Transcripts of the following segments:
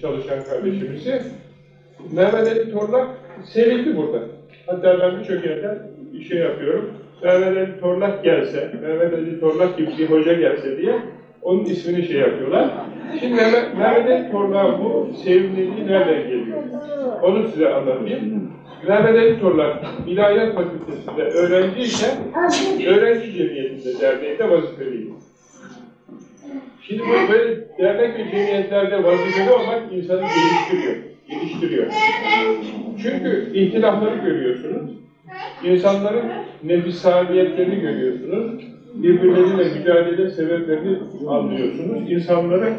çalışan kardeşimizi. Mehmet Ali Torlak sevildi burada. Hatta ben birçok yerden şey yapıyorum. Mehmet Ali Torlak gelse, Mehmet Ali Torlak gibi bir hoca gelse diye onun ismini şey yapıyorlar. Şimdi Mehmet, Mehmet Ali Torlak'ın bu sevimliliği nereden geliyor? Onu size anlatayım. Mehmet Ali Torlak İlahiyat Fakültesi'nde öğrenciyken öğrenci cemiyetinde derneğinde vazifeliydi. Şimdi bu böyle dernek ve cemiyetlerde vazifeli olmak insanı geliştiriyor. Geliştiriyor. Çünkü ihtilafları görüyorsunuz. İnsanların nefisaniyetleriini görüyorsunuz. Birbirleriyle mücadele sebeplerini anlıyorsunuz. İnsanların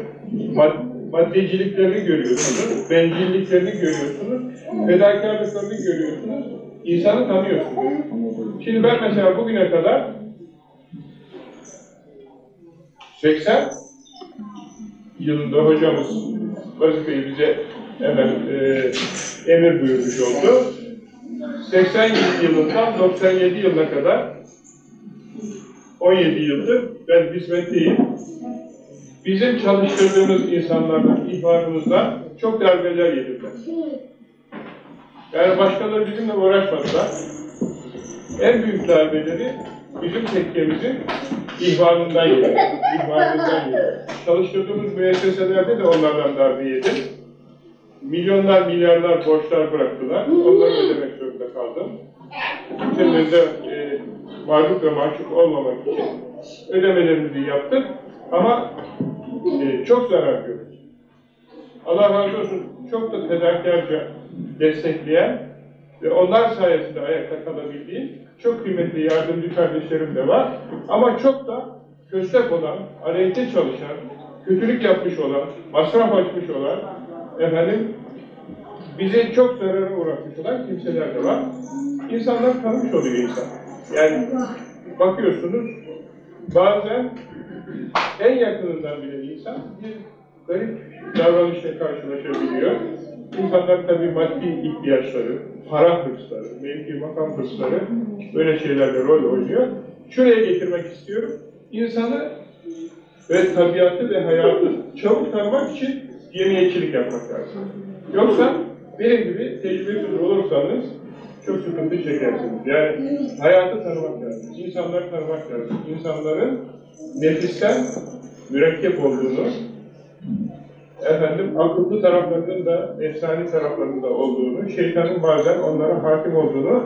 mad maddeciliklerini görüyorsunuz. Bencilliklerini görüyorsunuz. Fedakarlıklarını görüyorsunuz. İnsanı tanıyorsunuz. Şimdi ben mesela bugüne kadar 80 yılında hocamız vazifeyi bize hemen e, emir buyurmuş oldu. 80 yılından 97 yılına kadar 17 yıldır ben hizmetteyim. Bizim çalıştırdığımız insanlardan, ihvanımızdan çok darbeler yediler. Yani başkaları bizimle uğraşmadılar. En büyük darbeleri bizim tekkemizin ihvanından yedi. İhvanından yedi. Çalıştırdığımız müesseselerde de onlardan darbe yedim. Milyonlar, milyarlar borçlar bıraktılar. Onları ödemek zorunda kaldım. Kimsenin de e, mağlup ve mahcup olmamak için ödemelerimizi yaptık. Ama e, çok zarar gördük. Allah razı olsun çok da fedakarca destekleyen ve onlar sayesinde ayakta kalabildiğim çok kıymetli yardımcı kardeşlerim de var. Ama çok da köstek olan, aleyhte çalışan, kötülük yapmış olan, masraf açmış olan, efendim, bizi çok zarara uğratmış olan kimseler de var. İnsanlar tanımış oluyor insan. Yani bakıyorsunuz, bazen en yakınından bile insan bir garip davranışla karşılaşabiliyor. İnsanlar tabii maddi ihtiyaçları, para hırsları, mevki makam hırsları böyle şeylerle rol oynuyor. Şuraya getirmek istiyorum. İnsanı ve tabiatı ve hayatı çabuk tanımak için cemiyetçilik yapmak lazım. Yoksa benim gibi tecrübesiz olursanız çok sıkıntı çekersiniz. Yani hayatı tanımak lazım, insanları tanımak lazım. İnsanların nefisten mürekkep olduğunu, efendim akıllı taraflarının da efsane taraflarının da olduğunu, şeytanın bazen onlara hakim olduğunu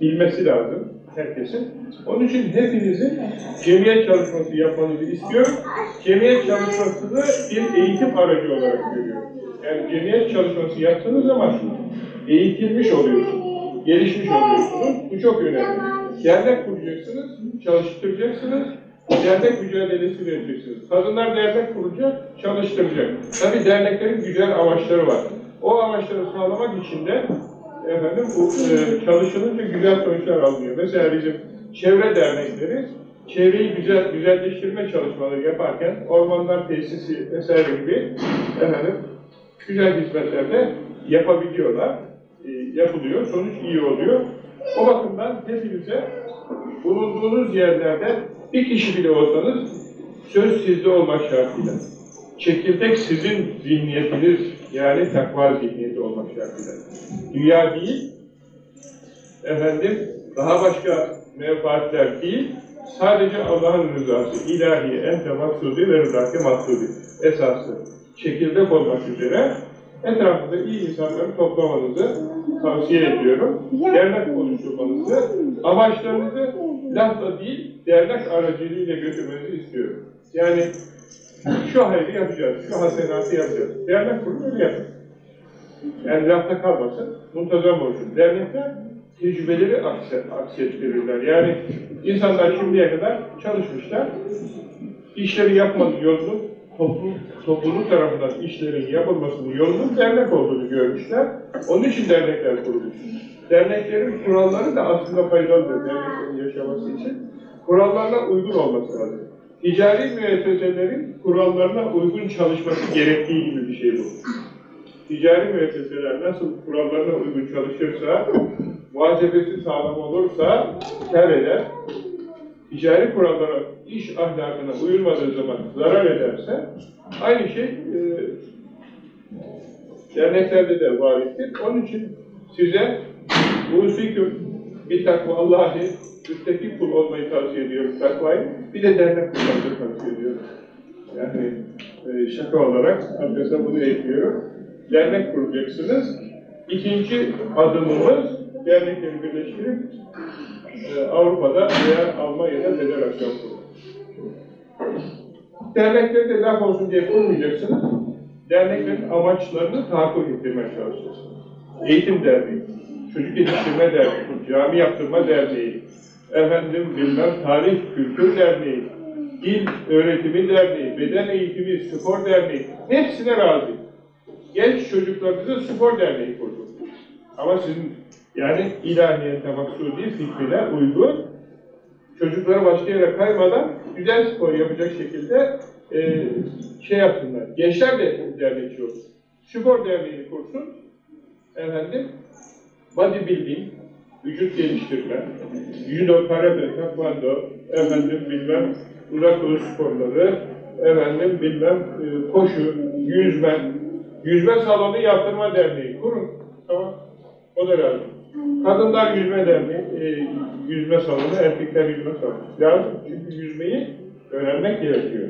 bilmesi lazım herkesin. Onun için hepinizin cemiyet çalışması yapmanızı istiyorum. Cemiyet çalışmasını bir eğitim aracı olarak görüyorum. Yani cemiyet çalışması yaptığınız zaman eğitilmiş oluyorsunuz, gelişmiş oluyorsunuz. Bu çok önemli. Dernek kuracaksınız, çalıştıracaksınız, dernek mücadelesi vereceksiniz. Kadınlar dernek kuracak, çalıştıracak. Tabii derneklerin güzel amaçları var. O amaçları sağlamak için de efendim bu e, çalışılınca güzel sonuçlar alınıyor. Mesela bizim çevre dernekleri çevreyi güzel güzelleştirme çalışmaları yaparken ormanlar tesisi vesaire gibi efendim güzel hizmetler de yapabiliyorlar. E, yapılıyor. Sonuç iyi oluyor. O bakımdan hepinize bulunduğunuz yerlerde bir kişi bile olsanız söz sizde olmak şartıyla. Çekirdek sizin zihniyetiniz yani takva zihniyeti olmak şartıyla. Dünya değil, efendim daha başka menfaatler değil, sadece Allah'ın rızası, ilahi, ente maksudi ve rızaki maksudi esası çekirdek olmak üzere etrafında iyi insanları toplamanızı tavsiye ediyorum. Dernek oluşturmanızı, amaçlarınızı lafla değil, dernek aracılığıyla götürmenizi istiyorum. Yani şu hayrı yapacağız, şu hasenatı yapacağız. Dernek kurulu öyle yapın. Yani lafta kalmasın, muntazam olsun. Dernekler tecrübeleri aksettirirler. Yani insanlar şimdiye kadar çalışmışlar, işleri yapmanın yolunu, toplum, topluluk tarafından işlerin yapılmasının yolunun dernek olduğunu görmüşler. Onun için dernekler kurulmuş. Derneklerin kuralları da aslında faydalıdır derneklerin yaşaması için. Kurallarına uygun olması lazım. Ticari müesseselerin kurallarına uygun çalışması gerektiği gibi bir şey bu. Ticari müesseseler nasıl kurallarına uygun çalışırsa, muhasebesi sağlam olursa kar eder. Ticari kurallara, iş ahlakına uyulmadığı zaman zarar ederse, aynı şey e, Derneklerde de varlıktır. Onun için size usiküm bir takva Allah'ı üstteki kul olmayı tavsiye ediyorum takvayı. Bir de dernek kurmayı tavsiye ediyorum. Yani e, şaka olarak arkasına bunu ekliyorum. Dernek kuracaksınız. İkinci adımımız dernekleri birleştirip Avrupa'da veya Almanya'da federasyon kurmak. Dernekleri de laf olsun diye kurmayacaksınız. Derneklerin amaçlarını tahakkuk ettirmeye çalışacaksınız. Eğitim derneği, çocuk yetiştirme derneği, cami yaptırma derneği, efendim bilmem tarih kültür derneği, dil öğretimi derneği, beden eğitimi, spor derneği, hepsine razı. Genç çocuklarınızı spor derneği kurduk. Ama sizin yani ilahiyete maksudi fikrine uygun çocukları başka yere kaymadan güzel spor yapacak şekilde e, şey yapsınlar. Gençler de dernekçi olsun. Spor derneği kursun. Efendim, bodybuilding, vücut geliştirme, judo, karate, taekwondo, efendim bilmem uzak doğu sporları, efendim bilmem e, koşu, yüzme, yüzme salonu yaptırma derneği kurun. Tamam. O da lazım. Kadınlar yüzme derneği, e, yüzme salonu, erkekler yüzme salonu. Lazım çünkü yüzmeyi öğrenmek gerekiyor.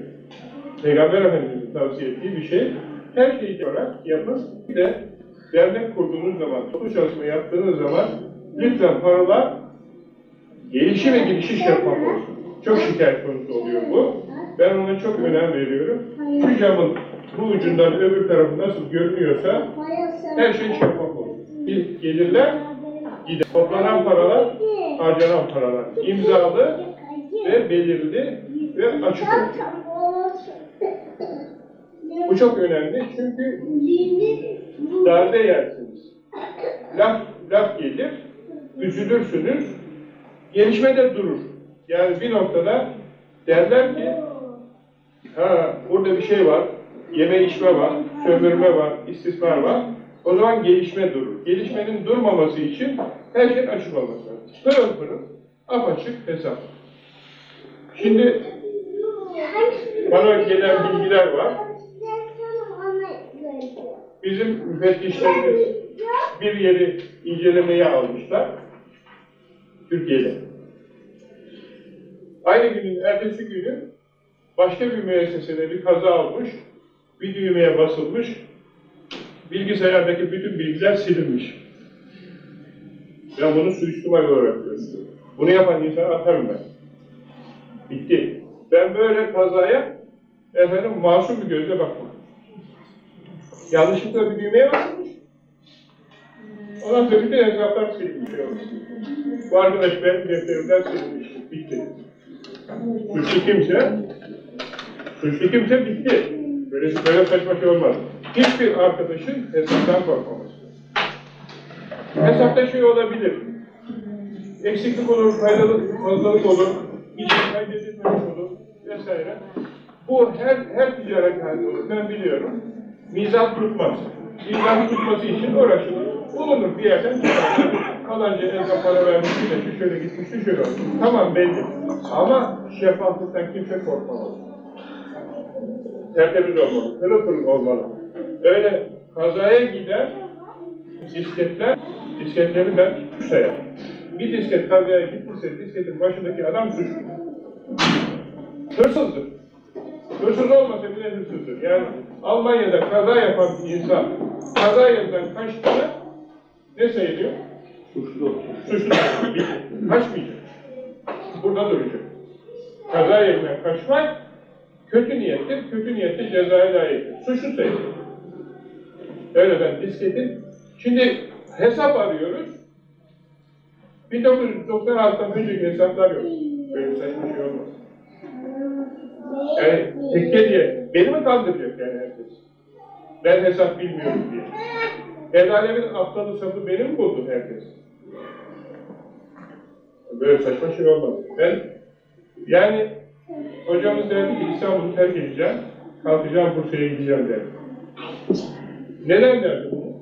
Peygamber Efendimiz'in tavsiye ettiği bir şey. Her şeyi olarak yapın. Bir de dernek kurduğunuz zaman, toplu çalışma yaptığınız zaman lütfen paralar gelişi ve gidişi şeffaf olsun. Çok şikayet konusu oluyor bu. Ben ona çok önem veriyorum. Şu camın bu ucundan öbür tarafı nasıl görünüyorsa her şey şeffaf olsun. Bir gelirler, gider. Toplanan paralar, harcanan paralar. İmzalı ve belirli ve açık. Bu çok önemli çünkü darbe yersiniz. Laf, laf gelir, üzülürsünüz, gelişme de durur. Yani bir noktada derler ki, ha burada bir şey var, yeme içme var, sömürme var, istismar var. O zaman gelişme durur. Gelişmenin durmaması için her şeyin açık olması lazım. Pırıl pırıl, apaçık hesap. Şimdi bana gelen bilgiler var. Bizim müfettişlerimiz bir yeri incelemeye almışlar. Türkiye'de. Aynı günün ertesi günü başka bir müessesede bir kaza olmuş, bir düğmeye basılmış, bilgisayardaki bütün bilgiler silinmiş. Ben bunu suistimal olarak görüyorum. Bunu yapan insana atarım ben. Bitti. Ben böyle kazaya efendim masum bir gözle bakmam. Yanlışlıkla bir düğmeye basılmış. Ondan sonra bütün hesaplar silinmiş. Bu arkadaş benim defterimden silinmiş. Bitti. Suçlu kimse, suçlu kimse bitti. Böyle, böyle saçma şey olmaz. Hiçbir arkadaşın hesaptan korkmaması. Hesapta şey olabilir. Eksiklik olur, faydalı, fazlalık olur, işin kaydedilmemiş olur vesaire. Bu her her ticaret halinde olur. Ben biliyorum. Mizan tutmaz. Mizan tutması için uğraşılır. Bulunur bir yerden çıkar. Falanca ezan para vermişti de şu şöyle gitmişti şöyle oldu. Tamam belli. Ama şeffaflıktan kimse korkmamalı. Tertemiz olmalı. Pırıl olmalı. Öyle kazaya giden disketler, disketleri ben sayarım. Bir disket kazaya gittiyse disketin başındaki adam suçlu. Hırsızdır. Hırsız olmasa bile hırsızdır. Yani Almanya'da kaza yapan bir insan kaza yerinden kaçtığında ne sayılıyor? Suçlu. Suçlu. Kaçmayacak. Burada duracak. Kaza yerinden kaçmak kötü niyettir. Kötü niyette cezaya layıktır. Suçlu sayılır. Öyle ben disketin. Şimdi hesap arıyoruz. 1996'dan önceki hesaplar yok. Böyle saçma şey olmaz. Yani tekke diye, beni mi kandıracak yani herkes? Ben hesap bilmiyorum diye. El alemin aptalı sapı beni mi buldu herkes? Böyle saçma şey olmaz. Ben, yani hocamız derdi ki İstanbul'u terk edeceğim, kalkacağım Bursa'ya gideceğim derdi. Neden derdi bunu?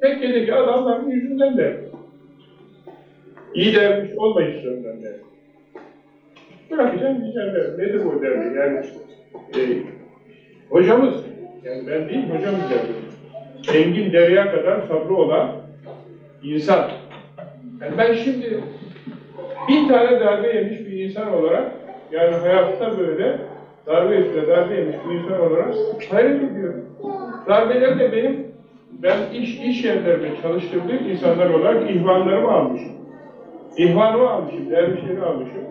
Tekkedeki adamların yüzünden derdi. İyi dermiş olmayışlarından derdi. Bırakacağım gideceğim derdi. Nedir bu derdi? Yani e, hocamız Yani ben değil, hocam güzel Engin dereye kadar sabrı olan insan. Yani ben şimdi bin tane darbe yemiş bir insan olarak, yani hayatta böyle darbe üstüne darbe yemiş bir insan olarak hayret ediyorum. Darbeleri de benim, ben iş, iş yerlerinde çalıştırdığım insanlar olarak ihvanlarımı almışım. İhvanımı almışım, dervişleri almışım.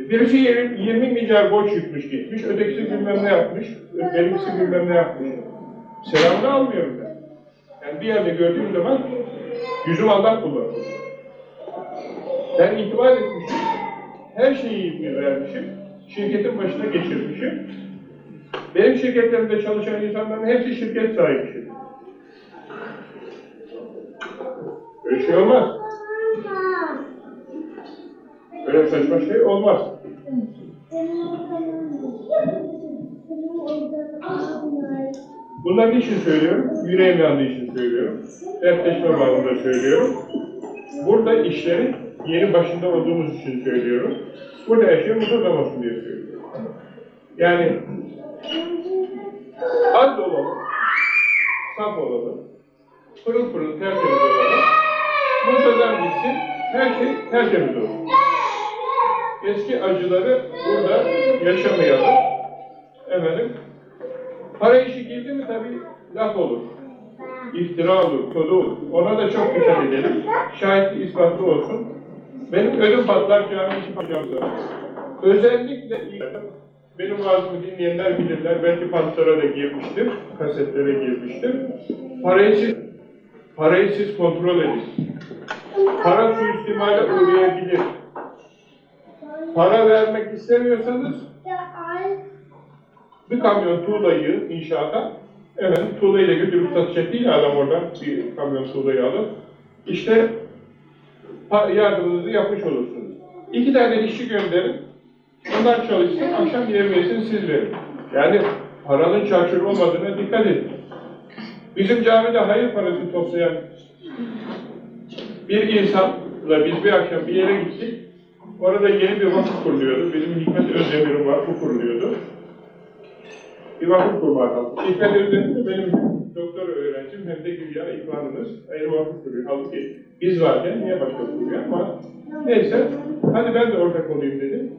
E, Birisi 20, 20 milyar borç yutmuş gitmiş, ötekisi bilmem ne yapmış, benimkisi bilmem ne yapmış. Selamını almıyorum ben. Yani bir yerde gördüğüm zaman yüzüm Allah kullanıyor. Ben itibar etmişim, her şeyi vermişim, şirketin başına geçirmişim. Benim şirketlerimde çalışan insanların hepsi şirket sahibi. Öyle şey olmaz. Öyle saçma şey olmaz. Bunlar niçin söylüyorum? Yüreğim yandığı için söylüyorum. Dertleşme bağlamında söylüyorum. Burada işlerin yeni başında olduğumuz için söylüyorum. Burada her şey mutlu diye söylüyorum. Yani az olalım, saf olalım, pırıl pırıl tertemiz olalım, muntazam gitsin, her şey tertemiz olsun. Eski acıları burada yaşamayalım. Efendim, para işi girdi mi tabii laf olur. İftira olur, kodu olur. Ona da çok dikkat edelim. Şahitli ispatlı olsun. Benim ödüm patlar işi yapacağım zaman. Özellikle benim vaazımı dinleyenler bilirler. Belki pantlara da girmiştir, kasetlere girmiştir. Parayı siz, parayı siz kontrol edin. Para suistimale uğrayabilir. Para vermek istemiyorsanız bir kamyon tuğlayı inşaata evet tuğlayı da götürüp satacak değil adam oradan bir kamyon tuğlayı alıp işte yardımınızı yapmış olursunuz. İki tane işçi gönderin, onlar çalışsın, akşam yemeğisini siz verin. Yani paranın çarçur olmadığına dikkat edin. Bizim camide hayır parası toplayan bir insanla biz bir akşam bir yere gittik. Orada yeni bir vakıf kuruluyordu. Bizim Hikmet Özdemir'in vakfı kuruluyordu. Bir vakıf kurmaya kalktı. Hikmet Özdemir de benim doktor öğrencim hem de güya ikramımız ayrı vakıf kuruyor. Halbuki biz varken niye başka kuruyor ama neyse hadi ben de ortak olayım dedim.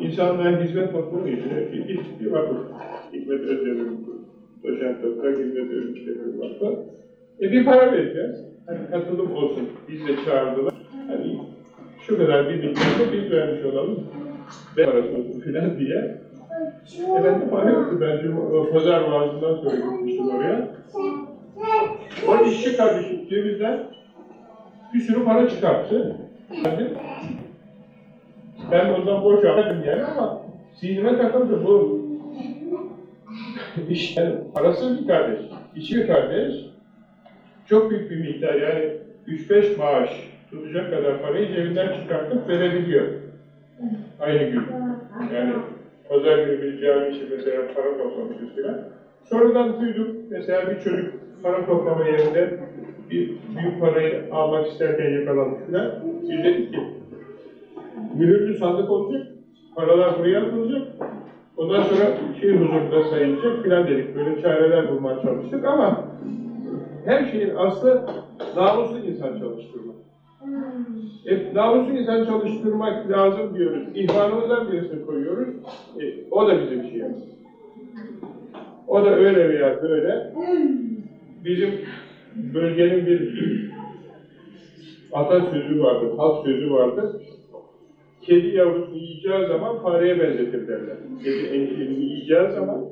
İnsanlığa hizmet vakfı mıydı? Bir, bir, vakıf. Hikmet Özdemir'in doçent doktor Hikmet Özdemir'in vakfı. E bir para vereceğiz. Hani katılım olsun. Biz de çağırdılar. Hani şu kadar bir miktarda biz vermiş olalım. Parası olsun filan diye. Efendim para yoktu. Ben cum- pazar vaazından sonra gitmiştim oraya. O işçi kardeşim cebimden bir sürü para çıkarttı. Ben, ben ondan boş aldım yani ama zihnime takıldı bu. İş, yani parasız bir kardeş, işçi bir kardeş. Çok büyük bir miktar yani 3-5 maaş tutacak kadar parayı cebinden çıkartıp verebiliyor. Aynı gün. Yani günü bir cami için mesela para toplamışız filan. Sonradan duyduk mesela bir çocuk para toplama yerinde bir büyük parayı almak isterken yakalanmış filan. Biz dedik ki mühürlü sandık olacak, paralar buraya atılacak, ondan sonra şey huzurunda sayılacak filan dedik. Böyle çareler bulmaya çalıştık ama her şeyin aslı namuslu insan çalıştırmak. E, namuslu insan çalıştırmak lazım diyoruz. İhvanımızdan birisini koyuyoruz. E, o da bizim şeyimiz. O da öyle veya böyle. Bizim bölgenin bir atasözü vardır, halk sözü vardır. Kedi yavrusunu yiyeceği zaman fareye benzetir derler. Kedi enkilini yiyeceği zaman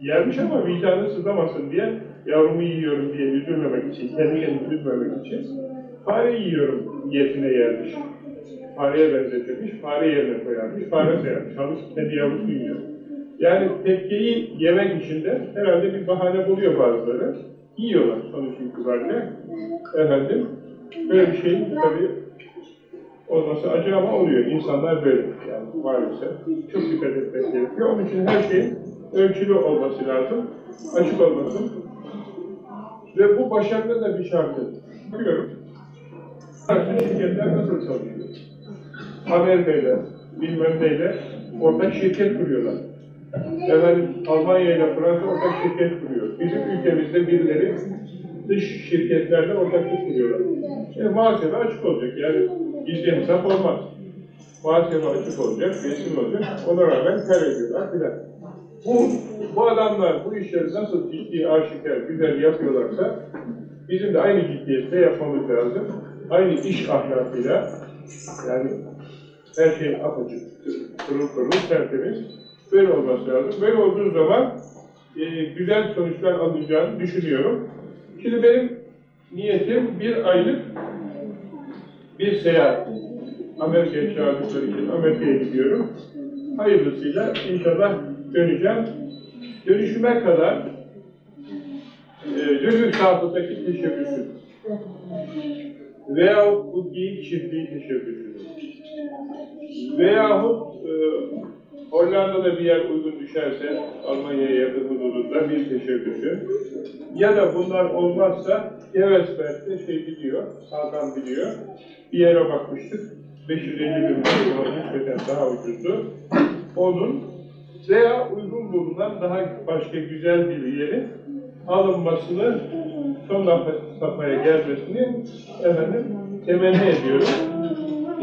yermiş ama vicdanı sızlamasın diye yavrumu yiyorum diye üzülmemek için, kendi kendini üzmemek için fare yiyorum niyetine yermiş. Fareye benzetilmiş, fare yerine koyarmış, fare sayarmış. Halbuki kendi yavrusunu yiyor. Yani tekkeyi yemek için de herhalde bir bahane buluyor bazıları. Yiyorlar sonuç itibariyle. Efendim, böyle bir şeyin tabii olması acı ama oluyor. İnsanlar böyle yani maalesef. Çok dikkat etmek gerekiyor. Onun için her şeyin ölçülü olması lazım, açık olması. Ve bu başarıda da bir şartı. Bakıyorum, artık şirketler nasıl çalışıyor? Amerika'yla, bilmem neyle ortak şirket kuruyorlar. Efendim Almanya ile Fransa ortak şirket kuruyor. Bizim ülkemizde birileri dış şirketlerle ortaklık kuruyorlar. E, muhasebe açık olacak yani gizli hesap olmaz. Muhasebe açık olacak, resim olacak. Ona rağmen kar ediyorlar filan. Bu, bu adamlar bu işleri nasıl ciddi, aşikar, güzel yapıyorlarsa bizim de aynı ciddiyette yapmamız lazım. Aynı iş ahlakıyla yani her şey apaçık, pırıl pırıl, tertemiz. Böyle olması lazım. Böyle olduğu zaman e, güzel sonuçlar alacağını düşünüyorum. Şimdi benim niyetim bir aylık bir seyahat. Amerika'ya çağırdıkları için Amerika'ya gidiyorum. Hayırlısıyla inşallah döneceğim. Dönüşüme kadar e, Lülü Safı'daki teşebbüsüm veyahut geyik çiftliği teşebbüsü veyahut e, Hollanda'da bir yer uygun düşerse Almanya'ya yakın hududunda bir teşebbüsü ya da bunlar olmazsa Gevesberg'de şey biliyor, Hakan biliyor. Bir yere bakmıştık. 550 bin nispeten daha ucuzdu. Onun veya uygun bulunan daha başka güzel bir yerin alınmasını son safhaya gelmesini efendim temenni ediyorum.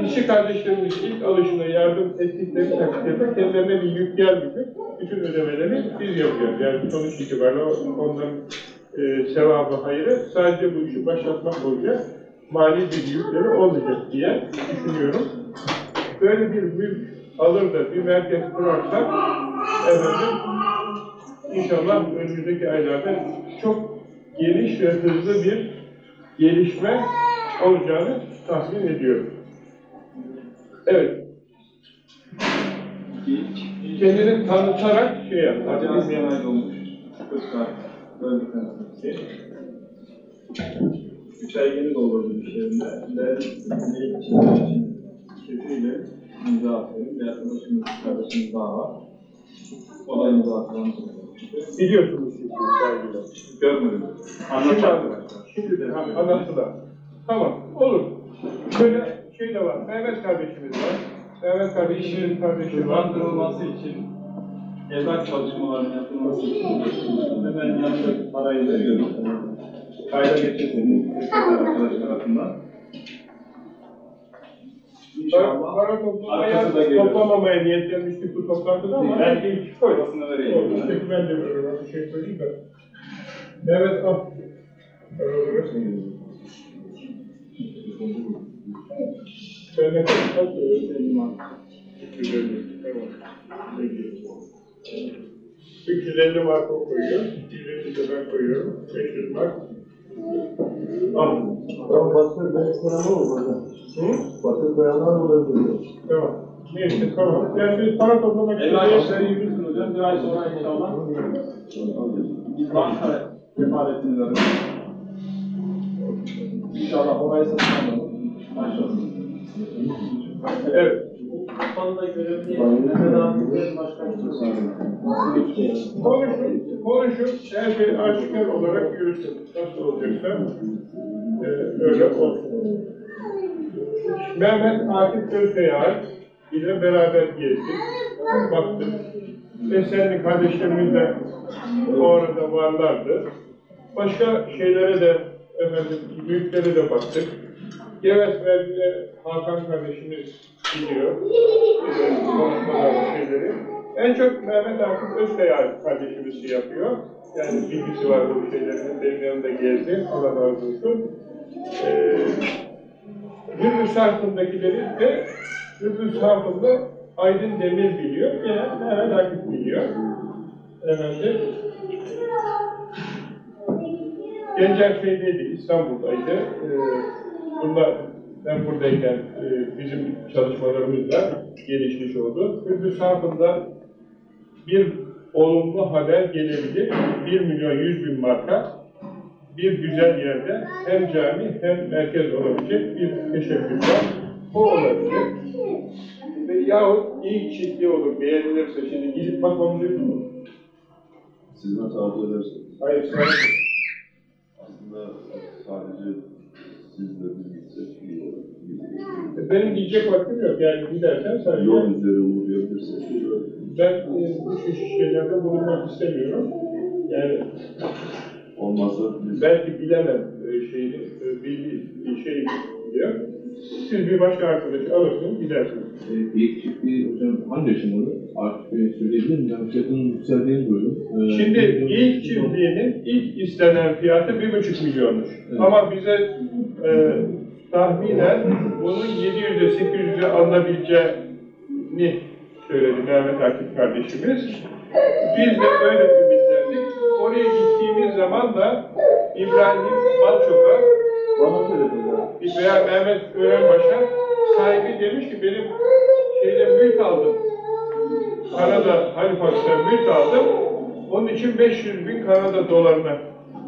İşçi kardeşlerimiz ilk alışına yardım ettikleri takdirde kendilerine bir yük gelmeyecek. Bütün ödemeleri biz yapıyoruz. Yani sonuç itibariyle onların e, sevabı hayrı sadece bu işi başlatmak olacak. Mali bir yükleri olmayacak diye düşünüyorum. Böyle bir mülk alır da bir merkez kurarsak efendim inşallah önümüzdeki aylarda çok geniş ve hızlı bir gelişme olacağını tahmin ediyorum. Evet. Kendini tanıtarak şey yap. Acaba ziyaret olmuş. Kırklar. Öldükten. Üç ay yeni doldurdu iş yerinde. Ve ilk için şefiyle imza atıyorum. Bir arkadaşımız, kardeşimiz daha var. O da imza atıyorum. Biliyorsunuz saygıyla. Görmedim. Şimdi de anlattılar. Tamam, olur. Şöyle şey de var, Mehmet kardeşimiz var. Mehmet kardeşimizin kardeşi var. Hızlandırılması için, evrak çalışmalarının yapılması için hemen yanında parayı veriyorum. Kayda geçirdim. Arkadaşlar tarafından. İnşallah. para toplamaya, geliyor. toplamamaya niyetlenmiştik bu toplantıda ama Ben ben ilk koy. Babasına vereyim. Peki ben de böyle bir şey söyleyeyim de. Mehmet al. Sen ne kadar al? 350. Tamam. Peki. 350 marka o koyuyor. 150 de ben koyuyorum. 500 mark. Al. Tamam başka bir koyanlar olmadı. Hı? Başka koyanlar olabilir. Tamam. Neyse tamam. Yani biz para toplamak için Evrak neye- işleri yürüsün hocam. Bir ay sonra inşallah. Biz banka kefaletini veririz. İnşallah orayı satın alalım. Maşallah. Evet. Konuda görevli ne kadar bir geçecek? Konuşun, konuşun, her şey aşikar olarak yürüsün. Nasıl olacaksa e, öyle olsun. Mehmet Akif Özkaya ile beraber gezdik, baktık. Esenli kardeşlerimiz de o arada varlardı. Başka şeylere de, efendim, büyüklere de baktık. Gevet Verdi'de Hakan kardeşimiz biliyor, konuşmalar şeyleri. En çok Mehmet Akif Özkaya kardeşimiz şey yapıyor. Yani bilgisi var bu şeylerin, benim yanımda gezdi, Allah razı olsun. Ee, Sarfı'ndakileri de Hürmüz Sarfı'nda Aydın Demir biliyor, gene Mehmet Akif biliyor. Efendim, Gencer şeydeydi, İstanbul'daydı. Ee, bunda ben buradayken e, bizim çalışmalarımız da gelişmiş oldu. Hürmüz Sarfı'nda bir olumlu haber gelebilir. 1 milyon 100 bin marka bir güzel yerde hem cami hem merkez olabilecek bir teşebbüs var. O olabilir. Ve yahut iyi çiftliği olur, beğenilirse şimdi gidip bakmamız yok mu? Siz nasıl arzu ederseniz. Hayır, sen Aslında sadece siz de biz gitsek iyi olur. Benim diyecek vaktim yok. Yani gidersen sadece Yol üzeri uğrayabilirsek. ben e, bu tür şeylerde bulunmak istemiyorum. Yani Olmazsa biz belki bilemem e, şeyini, e, bildiği bir şey diyor. Siz bir başka arkadaşı alırsınız, gidersiniz. E, ilk çiftliği hocam hangi aşamalı? Artık e, söyleyebilir miyim? Yani fiyatının yükseldiğini duydum. E, Şimdi ilk çiftliğinin ilk istenen fiyatı bir buçuk milyonmuş. Evet. Ama bize e, tahminen bunun 700'e 800'e alınabileceğini söyledi Mehmet Akif kardeşimiz. Biz de öyle ümitlendik. Oraya gittiğimiz zaman da İbrahim Balçok'a veya Mehmet Örenbaş'a sahibi demiş ki benim şeyde mülk aldım. Kanada Halifax'ta mülk aldım. Onun için 500 bin Kanada dolarına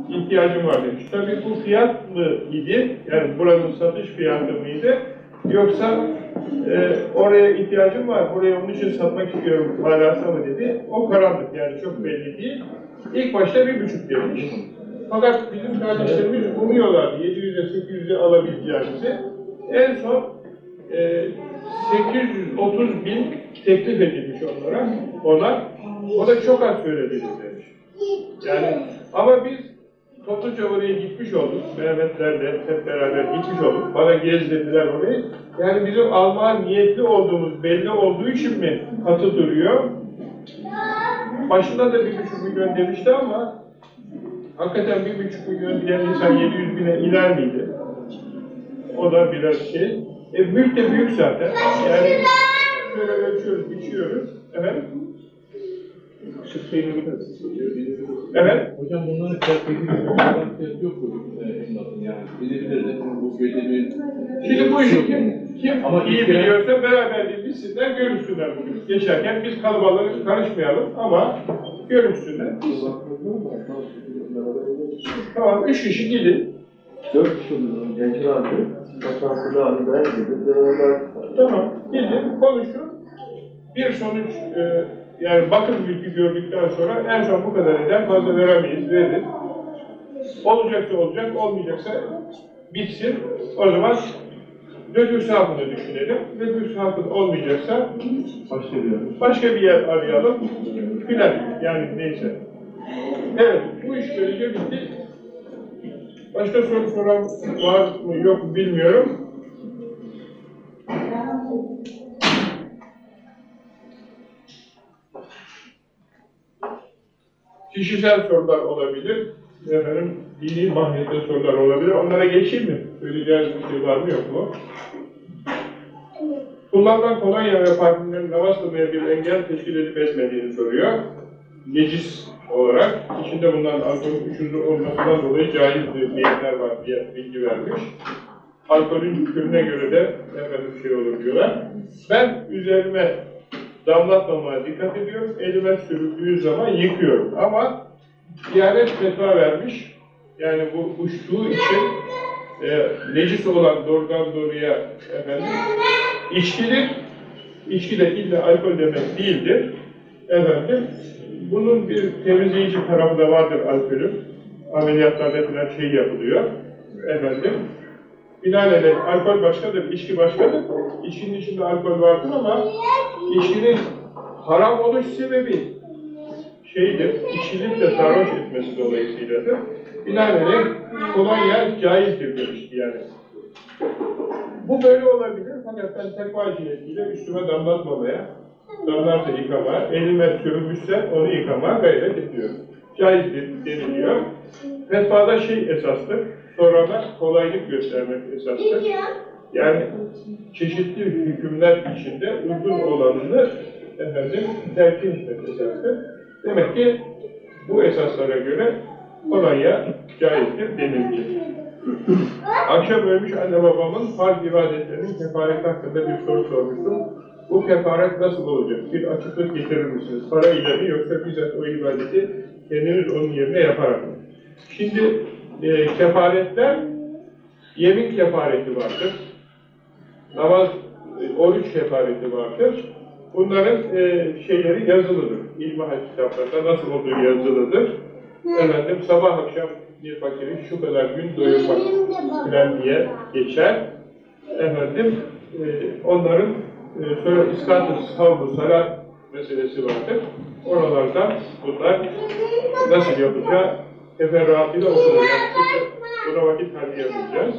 ihtiyacım var demiş. Tabii bu fiyat mı idi? Yani buranın satış fiyatı mıydı? Yoksa e, oraya ihtiyacım var, burayı onun için satmak istiyorum manası mı dedi. O karanlık yani çok belli değil. İlk başta bir buçuk demiş. Fakat bizim kardeşlerimiz umuyorlardı 700'e 800'e alabileceğimizi. En son e, 830 bin teklif edilmiş onlara. Ona. O da çok az söyledi demiş. Yani ama biz topluca oraya gitmiş olduk. Mehmetlerle hep beraber gitmiş olduk. Bana gezdirdiler orayı. Yani bizim almaya niyetli olduğumuz belli olduğu için mi katı duruyor? Başında da bir buçuk milyon demişti ama hakikaten bir buçuk milyon diyen insan 700 bine iner miydi? O da biraz şey. E mülk de büyük zaten. Yani şöyle ölçüyoruz, biçiyoruz. Evet. Evet. Hocam bunların belirli fiyat yok mu? Emlakın yani. Bilebilir de bu belirli Şimdi bu işi kim, kim Ama iyi biliyorsa beraber bilsinler, görüşsünler bugün. Geçerken biz kalabalığa karışmayalım ama görüşsünler. Tamam, üç kişi gidin. Dört kişi oluyor. Gençler abi. Bakansı abi ben. Beraber Tamam, gidin, konuşun. Bir sonuç, e, yani bakın mülkü gördükten sonra en son bu kadar eder, fazla veremeyiz, verin. Olacaksa olacak, olmayacaksa bitsin. O zaman dödür sahibini düşünelim. Dödür sahibini olmayacaksa başka bir yer. başka bir yer arayalım filan yani neyse. Evet bu iş böylece bitti. Başka soru soran var mı yok mu bilmiyorum. Kişisel sorular olabilir. Efendim, dini mahiyette sorular olabilir. Onlara geçeyim mi? Söyleyeceğiniz bir şey var mı yok mu? Kullanılan kolonya ve parfümlerin namaz kılmaya bir engel teşkil edip etmediğini soruyor. Necis olarak, içinde bulunan alkolün üçüncü olmasından dolayı caizdir diyenler var diye bilgi vermiş. Alkolün türüne göre de efendim şey olur diyorlar. Ben üzerime damlatmamaya dikkat ediyorum. Elime sürüldüğü zaman yıkıyorum. Ama Diyanet fetva vermiş. Yani bu uçtuğu için e, necis olan doğrudan doğruya efendim İçkidir, içki de illa alkol demek değildir. Efendim, bunun bir temizleyici tarafı da vardır alkolün. Ameliyatlarda falan şey yapılıyor. Efendim, binaenaleyh alkol başkadır, içki başkadır. İçkinin içinde alkol vardır ama içkinin haram oluş sebebi şeydir, içkilik de sarhoş etmesi dolayısıyladır. Binaenaleyh kolonya caizdir demişti yani. Bu böyle olabilir fakat ben tekva cihetiyle üstüme damlatmamaya, damlarsa yıkama, elime sürülmüşse onu yıkama gayret ediyorum. Caizdir deniliyor. Fetvada şey esastır, sonra da kolaylık göstermek esastır. Yani çeşitli hükümler içinde uygun olanını efendim tercih etmek esastır. Demek ki bu esaslara göre kolonya caizdir denildi. Akşam ölmüş anne babamın farz ibadetlerinin kefareti hakkında bir soru sormuştum. Bu kefaret nasıl olacak? Bir açıklık getirir misiniz? Para ile mi yoksa bizzat o ibadeti kendiniz onun yerine yaparak mı? Şimdi e, kefaretler, yemin kefareti vardır. Namaz, e, oruç kefareti vardır. Bunların e, şeyleri yazılıdır. İlmihal kitaplarında nasıl olduğu yazılıdır. Efendim sabah akşam bir fakiri şu kadar gün doyurmak filan diye geçer. efendim e, onların e, sonra iskatı savbu salat meselesi vardır. Oralardan bunlar nasıl yapacağı teferruatıyla okunur. Yani buna vakit harcayamayacağız.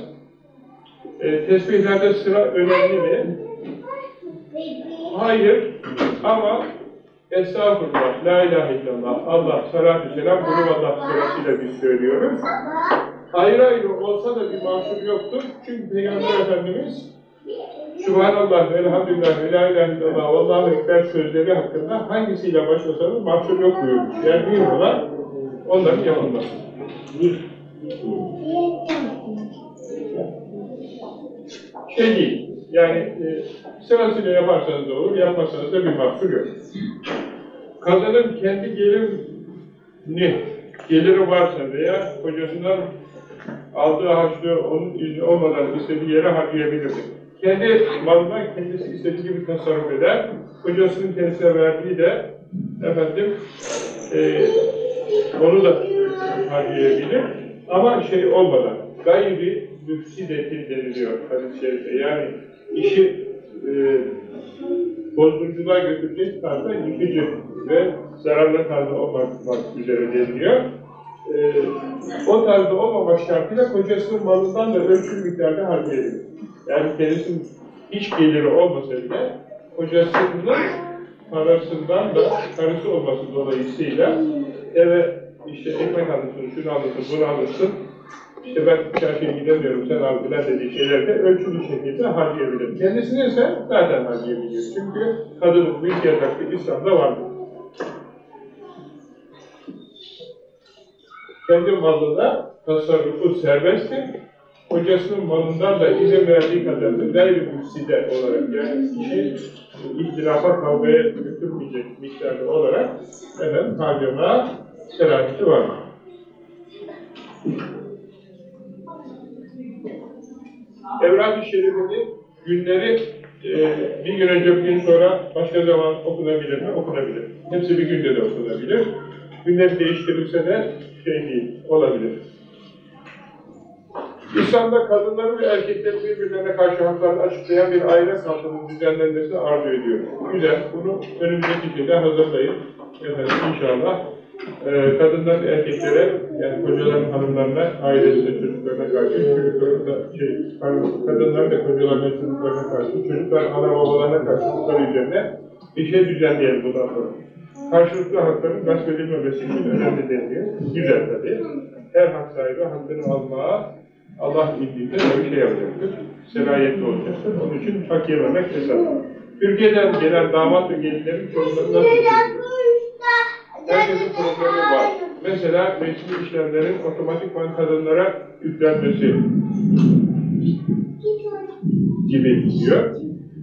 E, tesbihlerde sıra önemli mi? Hayır ama Estağfurullah, La ilahe illallah, Allah, salatü selam, bunu Allah sırasıyla biz söylüyoruz. Ayrı ayrı olsa da bir mahsur yoktur. Çünkü Peygamber Efendimiz Subhanallah, Elhamdülillah, ve La ilahe illallah, Allahu Ekber sözleri hakkında hangisiyle başlasanız mahsur yok buyurmuş. Yani mühim olan onların yapılması. Şey değil, yani e, sırasıyla yaparsanız da olur, yapmasanız da bir mahsur yok. Kadının kendi gelirini, geliri varsa veya kocasından aldığı harçlığı onun izni olmadan istediği yere harcayabilir. Kendi malından kendisi istediği gibi tasarruf eder. Kocasının kendisine verdiği de efendim e, onu da harcayabilir. Ama şey olmadan, gayri müfsidetin deniliyor hadis-i şerifte. Yani işi e, bozguncular götürecek tarzda yıkıcı ve zararlı tarzda olmak üzere deniliyor. Ee, o tarzda olmamak şartıyla kocasının malından da ölçülü miktarda harcayabilir. Yani kendisinin hiç geliri olmasa bile kocasının parasından da karısı olması dolayısıyla eve işte ekmek alırsın, şunu alırsın, bunu alırsın, işte ben çarşıya gidemiyorum, sen al dediği şeylerde ölçülü şekilde harcayabilir. Kendisine ise zaten harcayabiliyor. Çünkü kadının mülkiyet hakkı İslam'da vardır. Kendi malında tasarrufu serbesttir. Kocasının malından da izin verdiği kadarını gayrimüfside olarak yani işi ihtilafa kavgaya götürmeyecek miktarda olarak efendim harcama selahiyeti vardır. Evrat-ı Şerif'in günleri e, bir gün önce, bir gün sonra başka zaman okunabilir mi? Okunabilir. Hepsi bir günde de okunabilir. Günler değiştirilse de şey değil, olabilir. İslam'da kadınları ve erkekleri birbirlerine karşı haklarını açıklayan bir aile kanunu düzenlenmesini arzu ediyor. Güzel, bunu önümüzdeki şeyde hazırlayın. Efendim inşallah e, kadınlar erkeklere, yani kocaların hanımlarına, ailesine, çocuklarına karşı, çocuklarına, şey, kadınlar da kocalarına, çocuklarına karşı, çocuklar ana babalarına karşı hakları üzerine bir şey düzenleyelim bundan sonra. Karşılıklı hakların gasp edilmemesi için önemli deniliyor. Güzel tabii. Her hak sahibi hakkını almaya Allah bildiğinde bir şey yapacaktır. Serayetli olacaktır. Onun için hak yememek esas. Türkiye'den gelen damat ve gelinlerin çocukları nasıl Herkesin problemi var. Mesela resmi işlemlerin otomatikman kadınlara yüklenmesi gibi diyor.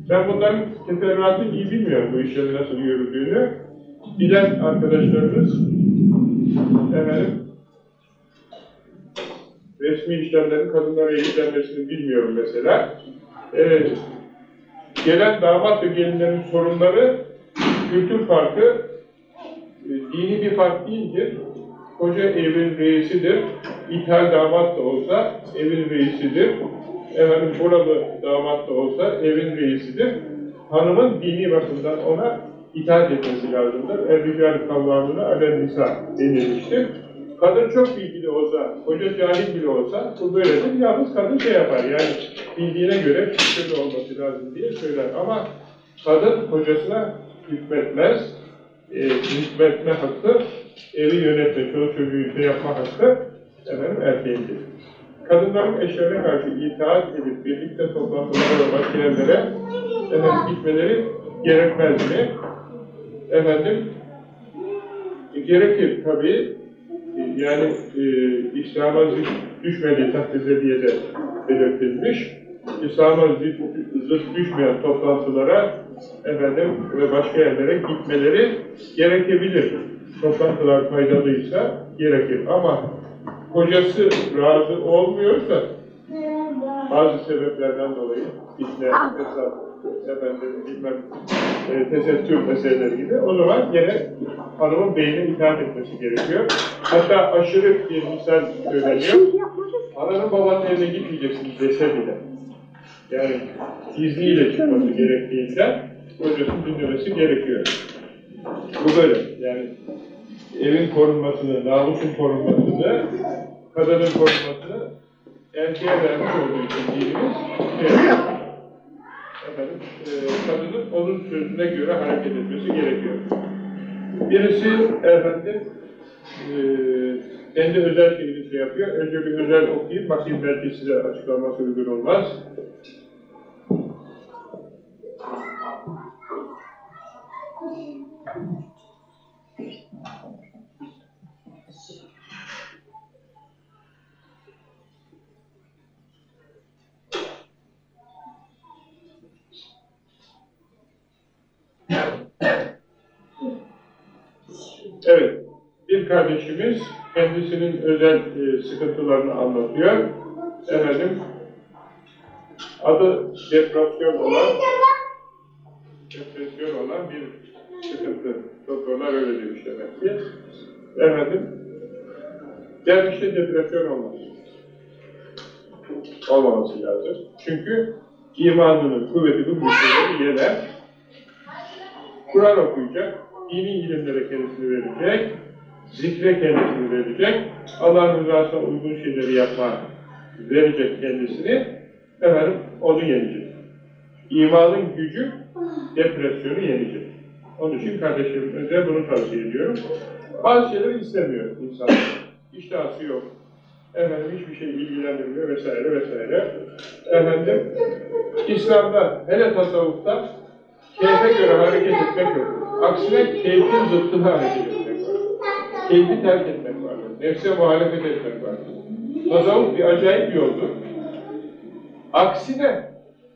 Ben bunların teferruatını iyi bilmiyorum bu işlerin nasıl yürüdüğünü. Bilen arkadaşlarımız efendim resmi işlemlerin kadınlara yüklenmesini bilmiyorum mesela. Ee, gelen damat ve gelinlerin sorunları kültür farkı e, dini bir fark değildir. Koca evin reisidir. İthal damat da olsa evin reisidir. Efendim buralı damat da olsa evin reisidir. Hanımın dini bakımdan ona itaat etmesi lazımdır. Er-rical kavramına alen nisa denilmiştir. Kadın çok bilgili olsa, koca cahil bile olsa bu böyledir. Yalnız kadın şey yapar yani bildiğine göre şöyle olması lazım diye söyler. Ama kadın kocasına hükmetmez, e, hükmetme hakkı, evi yönetme, çoluk çocuğu şey yapma hakkı efendim erkeğindir. Kadınların eşlerine karşı itaat edip birlikte toplantılara ve başka yerlere efendim, gitmeleri gerekmez mi? Efendim, e, gerekir tabii. Yani e, İslam'a zıt düşmediği takdirde diye de belirtilmiş. İslam'a zıt, zıt düşmeyen toplantılara efendim ve başka yerlere gitmeleri gerekebilir. Toplantılar faydalıysa gerekir ama kocası razı olmuyorsa bazı sebeplerden dolayı fitne, fesat, efendim bilmem e, tesettür meseleleri gibi o zaman gene hanımın beyine itaat etmesi gerekiyor. Hatta aşırı bir misal söyleniyor. Ananın babanın evine gitmeyeceksin dese bile. Yani izniyle çıkması gerektiğinde kocasının dinlemesi gerekiyor. Bu böyle. Yani evin korunmasını, namusun korunmasını, kadının korunmasını erkeğe vermiş olduğu için dinimiz şey, efendim, e, kadının onun sözüne göre hareket etmesi gerekiyor. Birisi efendim e, kendi özel şeyini şey yapıyor. Önce bir özel okuyayım, bakayım belki size açıklaması uygun olmaz. Evet, bir kardeşimiz kendisinin özel e, sıkıntılarını anlatıyor. Efendim, adı depresyon olan, depresyon olan bir sıkıntı. Doktorlar öyle demiş demek ki. Efendim, gelmişte depresyon olmaz. Olmaması lazım. Çünkü imanının kuvveti bu müşterileri yener. Kur'an okuyacak, dini ilimlere kendisini verecek, zikre kendisini verecek, Allah'ın rızasına uygun şeyleri yapma verecek kendisini, efendim onu yenecek. İmanın gücü depresyonu yenecek. Onun için kardeşlerimize bunu tavsiye ediyorum. Bazı şeyleri istemiyor insan. İştahsı yok. Efendim hiçbir şey ilgilendirmiyor vesaire vesaire. Efendim İslam'da hele tasavvufta keyfe göre hareket etmek yok. Aksine keyfin zıttına hareket etmek var. Keyfi terk etmek var. Nefse muhalefet etmek var. Tasavvuf bir acayip yoldur. Aksine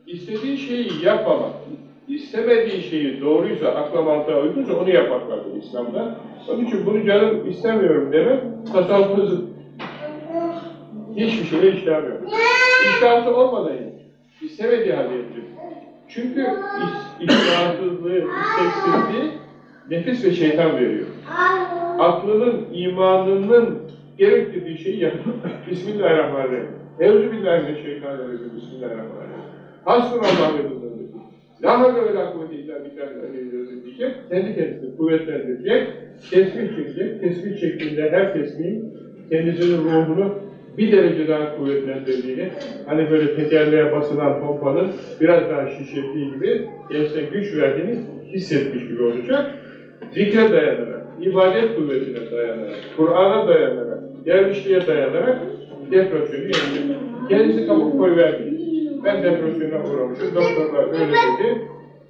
istediği şeyi yapmamak, istemediği şeyi doğruysa, akla mantığa uygunsa onu yapmak vardır İslam'da. Onun için bunu canım istemiyorum demek tasavvufun. Hiçbir şeye iştahım yok. İştahsı olmadan yapacak. İstemediği halde yapacak. Çünkü iş- iştahsızlığı, isteksizliği nefis ve şeytan veriyor. Aklının, imanının gerektirdiği şeyi yapmak. Bismillahirrahmanirrahim. Euzubillahimineşşeytanirracim. Bismillahirrahmanirrahim. Hasbunallah ve hüznü La havle ve la kuvvete illa billahil diyecek. Kendi kendisini kuvvetlendirecek. Tesbih çekecek. Tesbih çektiğinde her tesbihin kendisinin ruhunu bir derece daha kuvvetlendirdiğini, hani böyle tekerleğe basılan pompanın biraz daha şişirdiği gibi kendisine güç verdiğini hissetmiş gibi olacak. Zikre dayanarak, ibadet kuvvetine dayanarak, Kur'an'a dayanarak, dervişliğe dayanarak depresyonu yenecek. Kendisi kabuk koyuvermiyor. Ben depresyona uğramışım, doktorlar öyle dedi.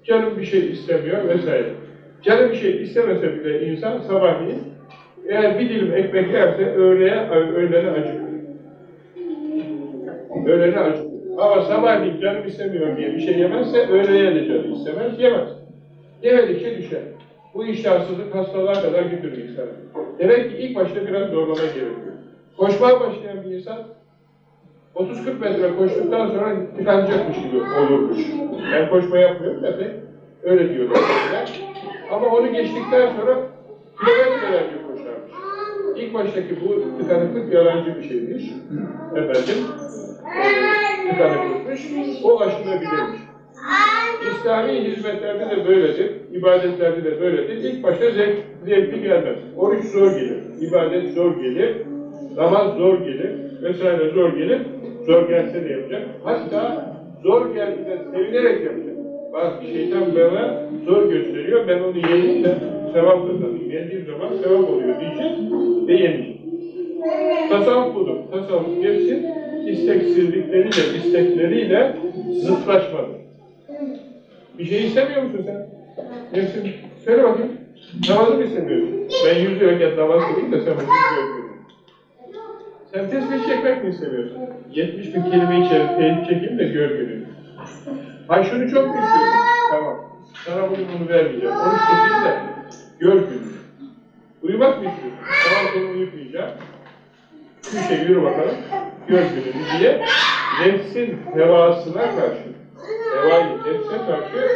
Canım bir şey istemiyor vesaire. Canım bir şey istemese bile insan sabahleyin eğer bir dilim ekmek yerse öğleye, öğlene acıkır. Öğlene acıkır. Ama sabahleyin canım istemiyor diye bir şey yemezse öğleye de canı istemez, yemez. Yemedikçe düşer. Bu iştahsızlık hastalığa kadar götürür insanı. Demek ki ilk başta biraz zorlama gerekiyor. Koşmaya başlayan bir insan 30-40 metre koştuktan sonra tıkanacakmış gibi olurmuş. Ben koşma yapmıyorum da pek öyle diyorlar. Ama onu geçtikten sonra kilometrelerce koşarmış. İlk baştaki bu tıkanıklık yalancı bir şeymiş. Efendim, tıkanıklıkmış. O aşılabilirmiş. İslami hizmetlerde de böyledir, ibadetlerde de böyledir. İlk başta zevk, zevkli gelmez. Oruç zor gelir, ibadet zor gelir, namaz zor gelir, vesaire zor gelir. Zor gelse de yapacak. Hatta zor geldiğinde sevinerek yapacak. Bak şeytan bana zor gösteriyor, ben onu yeneyim de sevap kazanayım. Yendiğim zaman sevap oluyor diyecek ve yenecek. Tasavvuf budur. Tasavvuf nefsin isteksizlikleriyle, istekleriyle zıtlaşmadır. Bir şey istemiyor musun sen? Nefsin, söyle bakayım. Namazı mı istemiyorsun? Ben yüz rekat namaz kılayım da sen bunu görmüyorsun. Sen tesbih çekmek mi istemiyorsun? 70 bin kelime içeri teyit çekeyim de gör gününü. Ay şunu çok mu istiyorsun? Tamam. Sana bunu bunu vermeyeceğim. Oruç tutayım da gör gününü. Uyumak mı istiyorsun? Tamam seni uyutmayacağım. Şu işe yürü bakalım. Gör gününü diye nefsin hevasına karşı, hevayı nefse karşı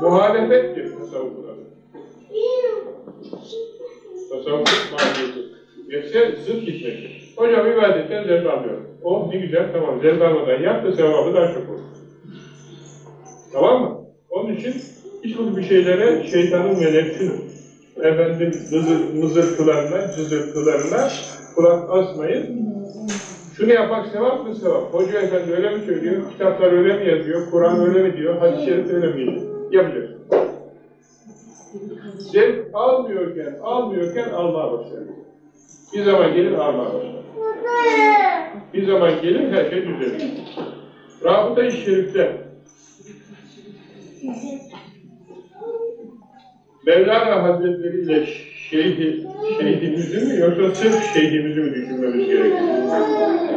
muhalefettir tasavvufun adı. Tasavvuf mahiyeti. Nefse zıt gitmektir. Hocam ibadetten zevk alıyorum. Oh ne güzel tamam zevk almadan yap da sevabı daha çok olur. Tamam mı? Onun için hiç bu bir şeylere şeytanın ve nefsin efendim mızır, mızırtılarına, cızırtılarına kulak asmayın. Şunu yapmak sevap mı sevap? Hoca efendi öyle mi söylüyor? Kitaplar öyle mi yazıyor? Kur'an öyle mi diyor? Hadis-i şerif öyle mi diyor? Yapacağız. Zevk almıyorken, almıyorken almaya başlar. Bir zaman gelir almaya başlar. Bir zaman gelir her şey düzelir. Rabıta-i Şerif'te Mevlana Hazretleri ile şeyhi, şeyhimizi mi yoksa sırf şeyhimizi mi düşünmemiz gerekiyor?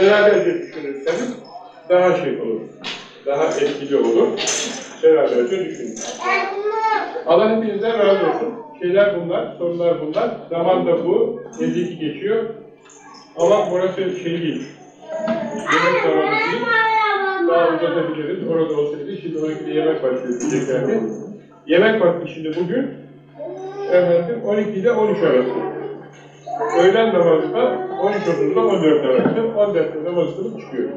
Beraberce düşünürseniz daha şey olur, daha etkili olur. Beraberce düşünün. Allah hepinizden razı olsun. Şeyler bunlar, sorunlar bunlar. Zaman da bu, 52 geçiyor. Ama burası şey değil. Yemek zamanı değil. Daha uzatabiliriz. Orada olsaydı şimdi 12'de yemek başlıyor diyeceklerdi. Yemek vakti şimdi bugün efendim 12 ile 13 arası. Öğlen namazı da 13.30 ile 14 arası. 14'te namaz çıkıyor.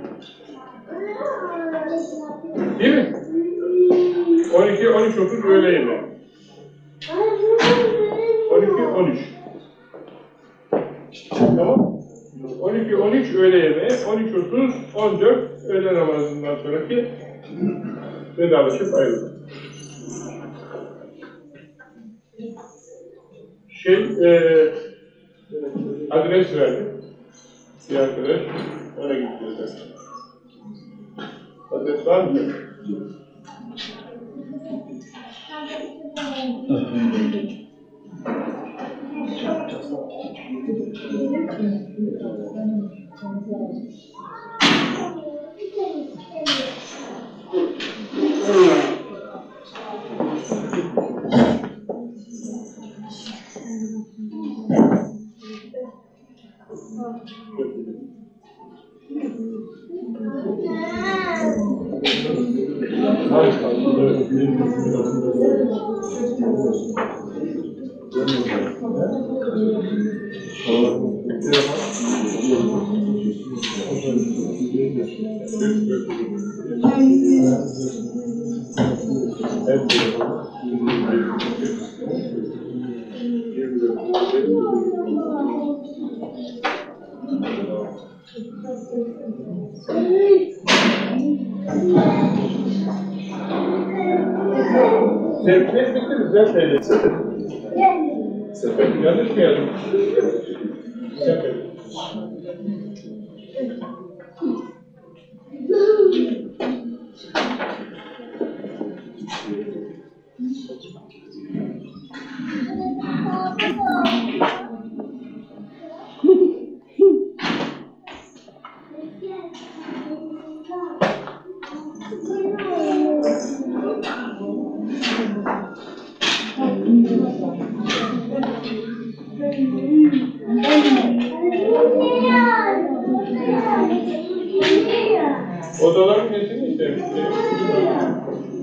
Değil mi? 12, 13, 30 öğle yemeği. 12, 13. Tamam. 12, 13 öğle yemeği, 13, 30, 14 öğle namazından sonraki vedalaşıp ayrılır. Şey, eee adres verdim. Bir arkadaş, ona gidiyorlar. Adres var mı? Sevkiyet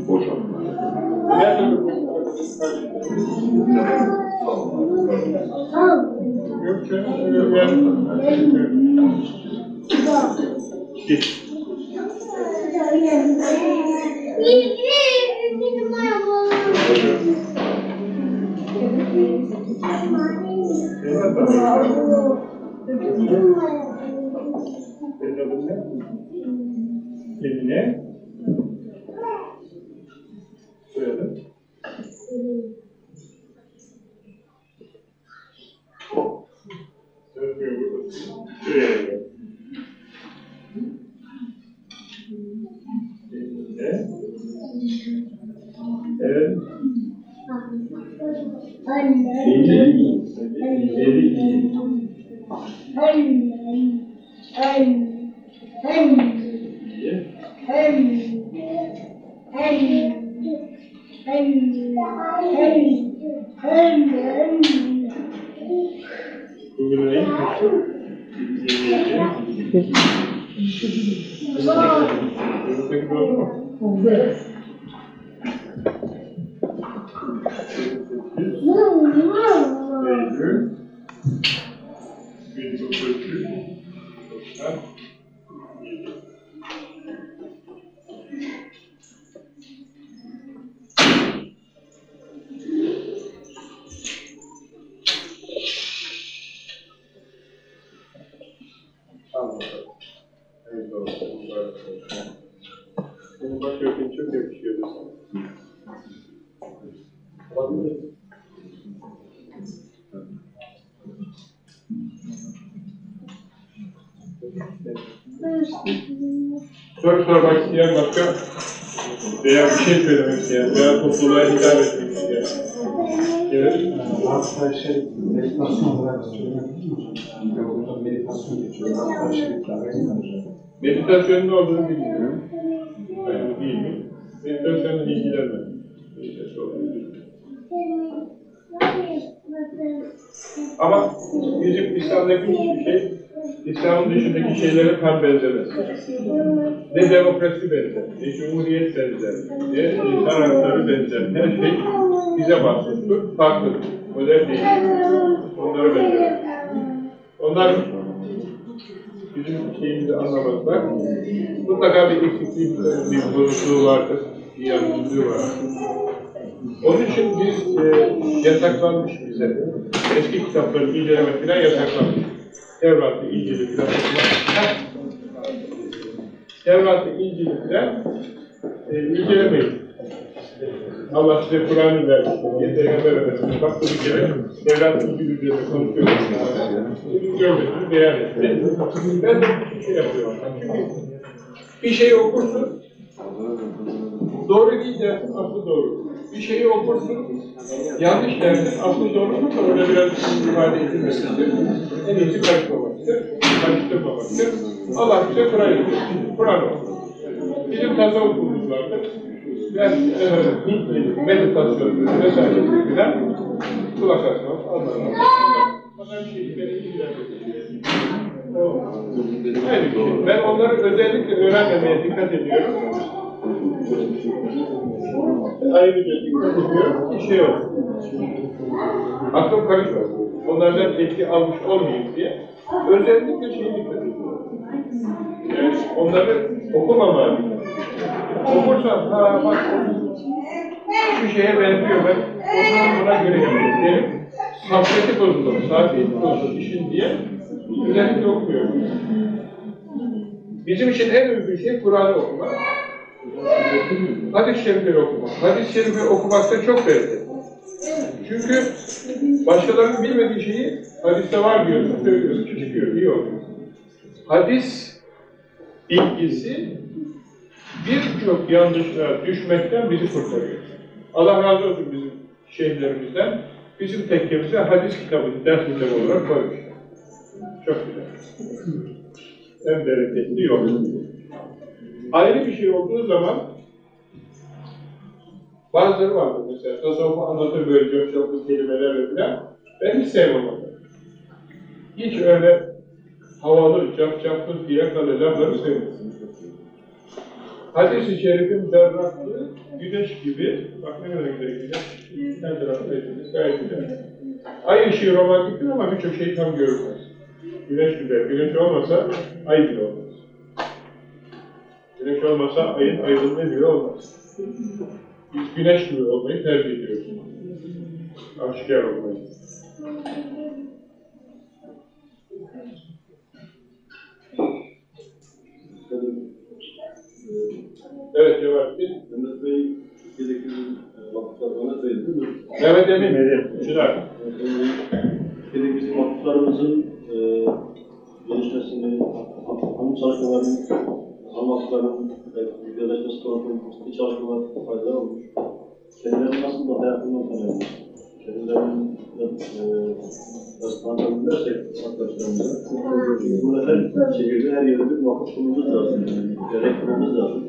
Боже. Здесь. Eli. Eli iyi. İyi. Bugün ayın Yes. Major. Meaningful topluluğa hitap. Evet. Hatta şey, meditasyon olarak söylemek mi? Burada meditasyon geçiyor. Hatta şey, ne olduğunu bilmiyorum. Ben değil mi? Meditasyonla ilgilenmedim. Ama bizim İslam'daki hiçbir şey, İslam'ın dışındaki şeylere tam benzemez. Ne demokrasi benzer, ne cumhuriyet benzer, ne insan hakları benzer. Her şey bize mahsustur, farklı. Modern değil. Onlara benzer. Onlar bizim şeyimizi anlamazlar. Mutlaka bir eksikliği, bir bozukluğu vardır, bir yanlışlığı vardır. Onun için biz e, yasaklanmış bize. Eski kitapları incelemek falan yasaklanmış. Tevrat'ı, İncil'i okumak. Tevrat'ı, İncil'i falan e, incelemeyin. Allah size Kur'an'ı vermiş. diye Peygamber Efendimiz bak bu bir kere Tevrat'ı, İncil'i üzerinde konuşuyoruz. Bunu görmesini beyan etti. Ben de bir şey yapıyorum. Bir şey okursun, doğru değil dersin, aslı doğru. Bir şeyi okursun, yanlış dersin, aslı doğru mu? Orada biraz ifade edilmesidir. En iyisi karışmamaktır, karıştırmamaktır. Allah bize Kur'an ediyor. Kur'an okur. Bizim tasavvufumuz vardır. Ben e, meditasyon vesaire filan kulak anlamam. Onlar bir şey beni şey. Ben onları özellikle öğrenmemeye dikkat ediyorum. Ayrıca dikkat ediyorum ki şey olsun. Aklım karışmasın. Onlardan etki almış olmayayım diye. Özellikle şeye dikkat. Yani onları okumama. Okursam, ha bak şu şeye benziyor ben onu buna göre yapayım derim. Safiyeti bozulur, safiyeti bozulur işin diye özellikle okumuyorum. Bizim için en uygun şey Kur'an'ı okumak. Hadis-i şerifleri okumak. Hadis-i şerifi okumakta çok bereketli. Çünkü başkalarının bilmediği şeyi hadiste var diyorsun, söylüyorsun, çıkıyor, iyi oluyor. Hadis bilgisi birçok yanlışlığa düşmekten bizi kurtarıyor. Allah razı olsun bizim şeyhlerimizden. Bizim tekkemize hadis kitabını ders kitabı olarak koymuşlar. Çok güzel. En bereketli yol. Ayrı bir şey olduğu zaman bazıları vardır mesela tasavvufu anlatır böyle coşkulu kelimelerle falan. Ben hiç sevmem onları. Hiç öyle havalı, cafcaflı, fiyakalı lafları sevmem. Hadis-i şerifin berraklığı güneş gibi, bak ne kadar güzel güneş, her tarafta edilmiş, gayet güzel. Ay ışığı romantiktir ama birçok şey tam görünmez. Güneş güzel, güneş olmasa ay bile olmaz. Güneş olmasa ayın aydınlığı bile olmaz. Biz güneş gibi olmayı tercih ediyoruz. Aşikar olmayı. Evet Cevap'ın. Mehmet Bey, Türkiye'deki e, vakıflarına sayıldı mı? Mehmet Emin. Çınar. Türkiye'deki bizim vakıflarımızın e, gelişmesini, kamu çalışmalarının, kamu vakıflarının birleşmesi konusunda ciddi çalışmalar faydalı olmuş. Kendilerinin nasıl da hayatından tanıyormuş. Kendilerinin e, nasıl tanıyabilirsek arkadaşlarımıza, burada her şehirde, her yerde bir vakıf kurmamız lazım. Gerek kurmamız lazım.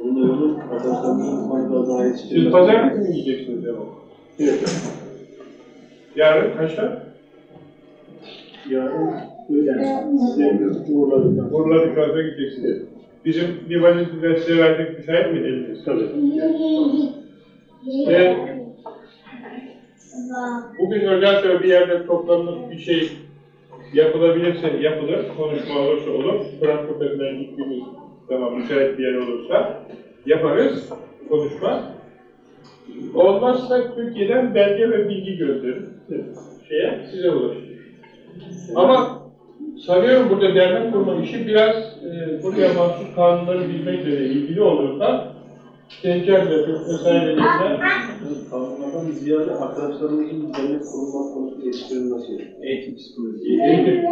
Bunun da yolu arkadaşlarımızın faydalı daha Siz yetiştirmesi. pazartesi mi gideceksiniz Cevap? Evet. Yarın kaçta? Yarın öğlen. Uğurladık. Urla Dikaz'a gideceksiniz. Bizim bir valizde size verdik müsait mi eliniz? Tabii. Ve bugün öğleden sonra bir yerde toplanıp bir şey yapılabilirse yapılır, konuşma olursa olur. Frankfurt'a falan gittiğimiz zaman müsait bir yer olursa yaparız konuşma. Olmazsa Türkiye'den belge ve bilgi gönderin şeye, size ulaşır. Ama sanıyorum burada dernek kurma işi biraz e, buraya mahsus kanunları bilmekle ilgili olduğundan Gençlerle, vesaireyle Kavramlardan ziyade arkadaşlarımızın dernek kurulmak konusunda yetiştirilmesi nasıl? Eğitim psikolojisi. eğitim.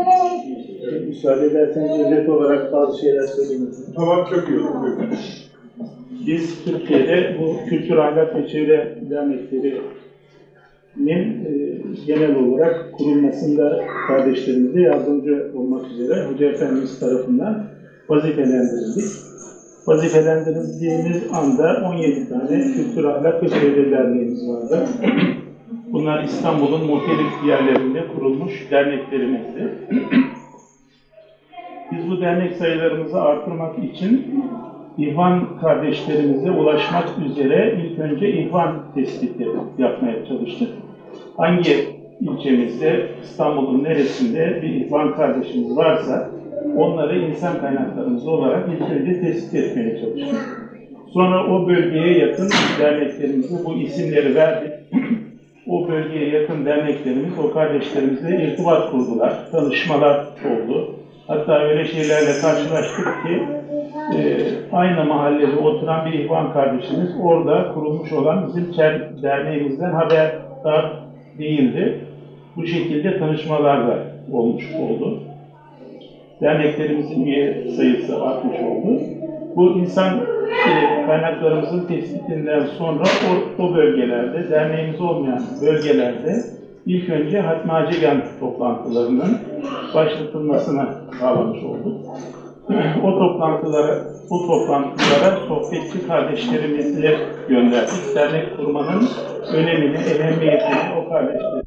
Müsaade ederseniz özet olarak bazı şeyler söyleyeyim. Tamam çok iyi olur. Biz Türkiye'de bu kültür ahlak ve çevre derneklerinin e, genel olarak kurulmasında kardeşlerimize yardımcı olmak üzere Hoca Efendimiz tarafından vazifelendirildik. Vazifelendirildiğimiz anda 17 tane kültür ahlak ve çevre derneğimiz vardı. Bunlar İstanbul'un muhtelif yerlerinde kurulmuş derneklerimizdi. Biz bu dernek sayılarımızı artırmak için İhvan kardeşlerimize ulaşmak üzere ilk önce İhvan tespiti yapmaya çalıştık. Hangi ilçemizde, İstanbul'un neresinde bir İhvan kardeşimiz varsa onları insan kaynaklarımız olarak ilk önce tespit etmeye çalıştık. Sonra o bölgeye yakın derneklerimize bu isimleri verdik. o bölgeye yakın derneklerimiz, o kardeşlerimizle irtibat kurdular, tanışmalar oldu. Hatta öyle şeylerle karşılaştık ki e, aynı mahallede oturan bir ihvan kardeşimiz orada kurulmuş olan bizim derneğimizden haberdar değildi. Bu şekilde tanışmalar da olmuş oldu. Derneklerimizin üye sayısı artmış oldu. Bu insan e, kaynaklarımızın tespitinden sonra o, o bölgelerde, derneğimiz olmayan bölgelerde ilk önce Hatmi Hacegan toplantılarının başlatılmasına sağlamış olduk. O toplantılara, bu toplantılara sohbetçi kardeşlerimizle gönderdik. Dernek kurmanın önemini, ehemmiyetini o kardeşlerimiz